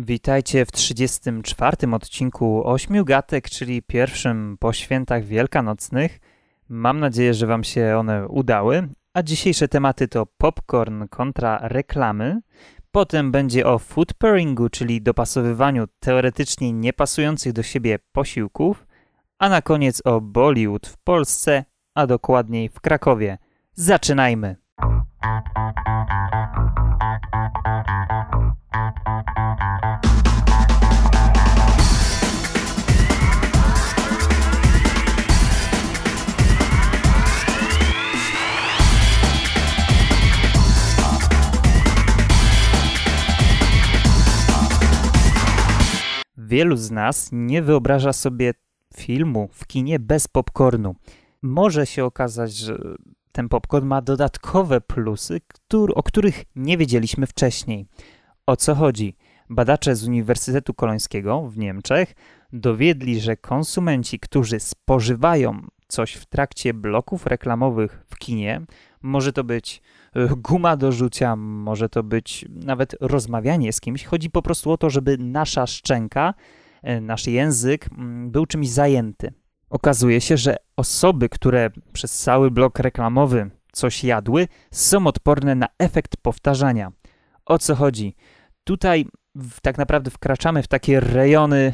Witajcie w 34 odcinku Ośmiu Gatek, czyli pierwszym po świętach wielkanocnych. Mam nadzieję, że Wam się one udały. A dzisiejsze tematy to popcorn kontra reklamy. Potem będzie o food pairingu, czyli dopasowywaniu teoretycznie niepasujących do siebie posiłków. A na koniec o Bollywood w Polsce, a dokładniej w Krakowie. Zaczynajmy! Wielu z nas nie wyobraża sobie filmu w kinie bez popcornu. Może się okazać, że ten popcorn ma dodatkowe plusy, który, o których nie wiedzieliśmy wcześniej. O co chodzi? Badacze z Uniwersytetu Kolońskiego w Niemczech dowiedli, że konsumenci, którzy spożywają coś w trakcie bloków reklamowych w kinie, może to być e, guma do rzucia, może to być nawet rozmawianie z kimś. Chodzi po prostu o to, żeby nasza szczęka, e, nasz język mm, był czymś zajęty. Okazuje się, że osoby, które przez cały blok reklamowy coś jadły, są odporne na efekt powtarzania. O co chodzi? Tutaj tak naprawdę wkraczamy w takie rejony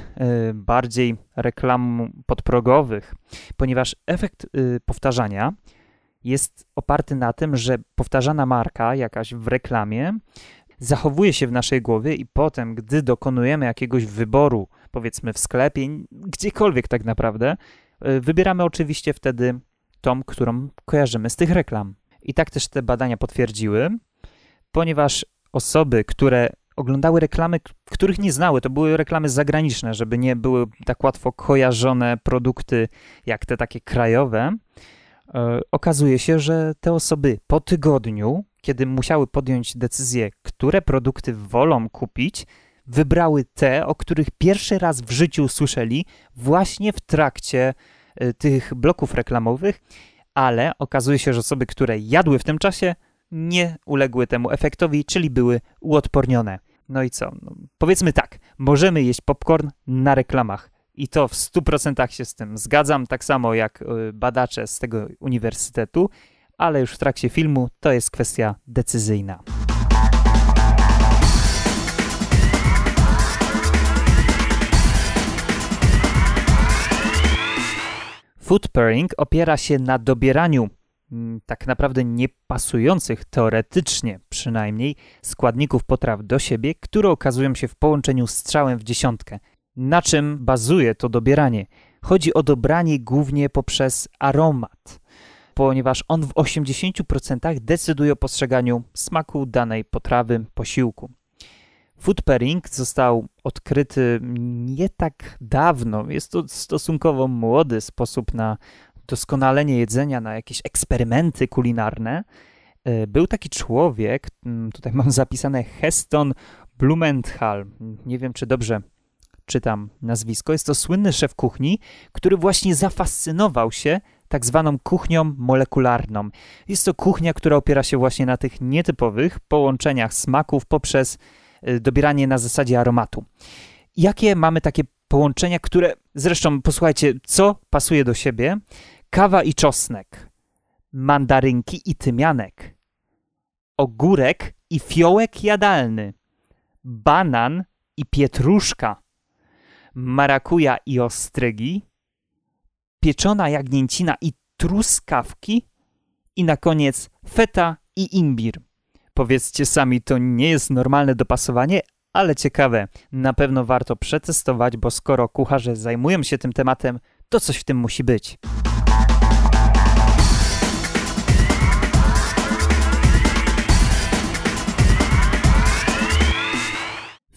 y, bardziej reklam podprogowych, ponieważ efekt y, powtarzania jest oparty na tym, że powtarzana marka jakaś w reklamie zachowuje się w naszej głowie i potem, gdy dokonujemy jakiegoś wyboru, powiedzmy w sklepie, gdziekolwiek tak naprawdę, y, wybieramy oczywiście wtedy tą, którą kojarzymy z tych reklam. I tak też te badania potwierdziły, ponieważ osoby, które oglądały reklamy, których nie znały. To były reklamy zagraniczne, żeby nie były tak łatwo kojarzone produkty jak te takie krajowe. E, okazuje się, że te osoby po tygodniu, kiedy musiały podjąć decyzję, które produkty wolą kupić, wybrały te, o których pierwszy raz w życiu słyszeli właśnie w trakcie e, tych bloków reklamowych, ale okazuje się, że osoby, które jadły w tym czasie, nie uległy temu efektowi, czyli były uodpornione. No i co? No, powiedzmy tak, możemy jeść popcorn na reklamach. I to w 100% się z tym zgadzam, tak samo jak y, badacze z tego uniwersytetu, ale już w trakcie filmu to jest kwestia decyzyjna. Food pairing opiera się na dobieraniu tak naprawdę niepasujących teoretycznie przynajmniej składników potraw do siebie, które okazują się w połączeniu z strzałem w dziesiątkę. Na czym bazuje to dobieranie? Chodzi o dobranie głównie poprzez aromat, ponieważ on w 80% decyduje o postrzeganiu smaku danej potrawy, posiłku. Food pairing został odkryty nie tak dawno. Jest to stosunkowo młody sposób na doskonalenie jedzenia, na jakieś eksperymenty kulinarne, e, był taki człowiek, mm, tutaj mam zapisane Heston Blumenthal. Nie wiem, czy dobrze czytam nazwisko. Jest to słynny szef kuchni, który właśnie zafascynował się tak zwaną kuchnią molekularną. Jest to kuchnia, która opiera się właśnie na tych nietypowych połączeniach smaków poprzez e, dobieranie na zasadzie aromatu. Jakie mamy takie połączenia, które zresztą posłuchajcie, co pasuje do siebie kawa i czosnek, mandarynki i tymianek, ogórek i fiołek jadalny, banan i pietruszka, marakuja i ostrygi, pieczona jagnięcina i truskawki i na koniec feta i imbir. Powiedzcie sami, to nie jest normalne dopasowanie, ale ciekawe. Na pewno warto przetestować, bo skoro kucharze zajmują się tym tematem, to coś w tym musi być.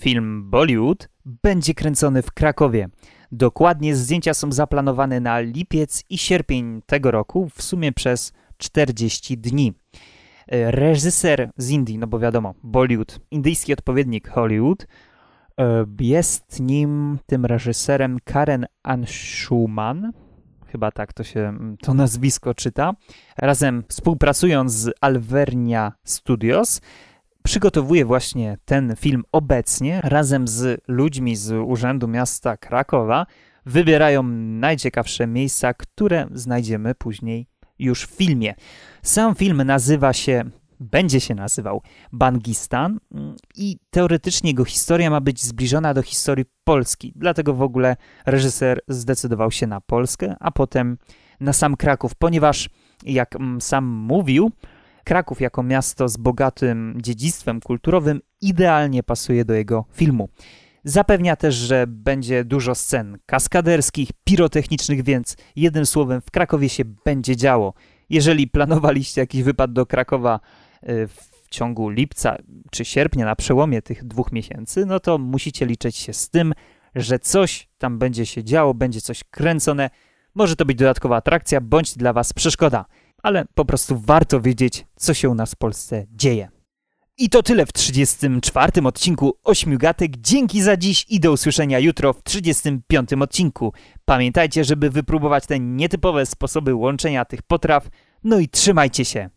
Film Bollywood będzie kręcony w Krakowie. Dokładnie zdjęcia są zaplanowane na lipiec i sierpień tego roku, w sumie przez 40 dni. E, reżyser z Indii, no bo wiadomo, Bollywood, indyjski odpowiednik Hollywood, e, jest nim, tym reżyserem Karen Anshuman, chyba tak to się to nazwisko czyta, razem współpracując z Alvernia Studios, przygotowuje właśnie ten film obecnie razem z ludźmi z Urzędu Miasta Krakowa. Wybierają najciekawsze miejsca, które znajdziemy później już w filmie. Sam film nazywa się, będzie się nazywał Bangistan i teoretycznie jego historia ma być zbliżona do historii Polski. Dlatego w ogóle reżyser zdecydował się na Polskę, a potem na sam Kraków, ponieważ jak sam mówił, Kraków jako miasto z bogatym dziedzictwem kulturowym idealnie pasuje do jego filmu. Zapewnia też, że będzie dużo scen kaskaderskich, pirotechnicznych, więc jednym słowem w Krakowie się będzie działo. Jeżeli planowaliście jakiś wypad do Krakowa y, w ciągu lipca czy sierpnia na przełomie tych dwóch miesięcy, no to musicie liczyć się z tym, że coś tam będzie się działo, będzie coś kręcone. Może to być dodatkowa atrakcja, bądź dla Was przeszkoda ale po prostu warto wiedzieć, co się u nas w Polsce dzieje. I to tyle w 34 odcinku Ośmiugatek. Dzięki za dziś i do usłyszenia jutro w 35 odcinku. Pamiętajcie, żeby wypróbować te nietypowe sposoby łączenia tych potraw. No i trzymajcie się.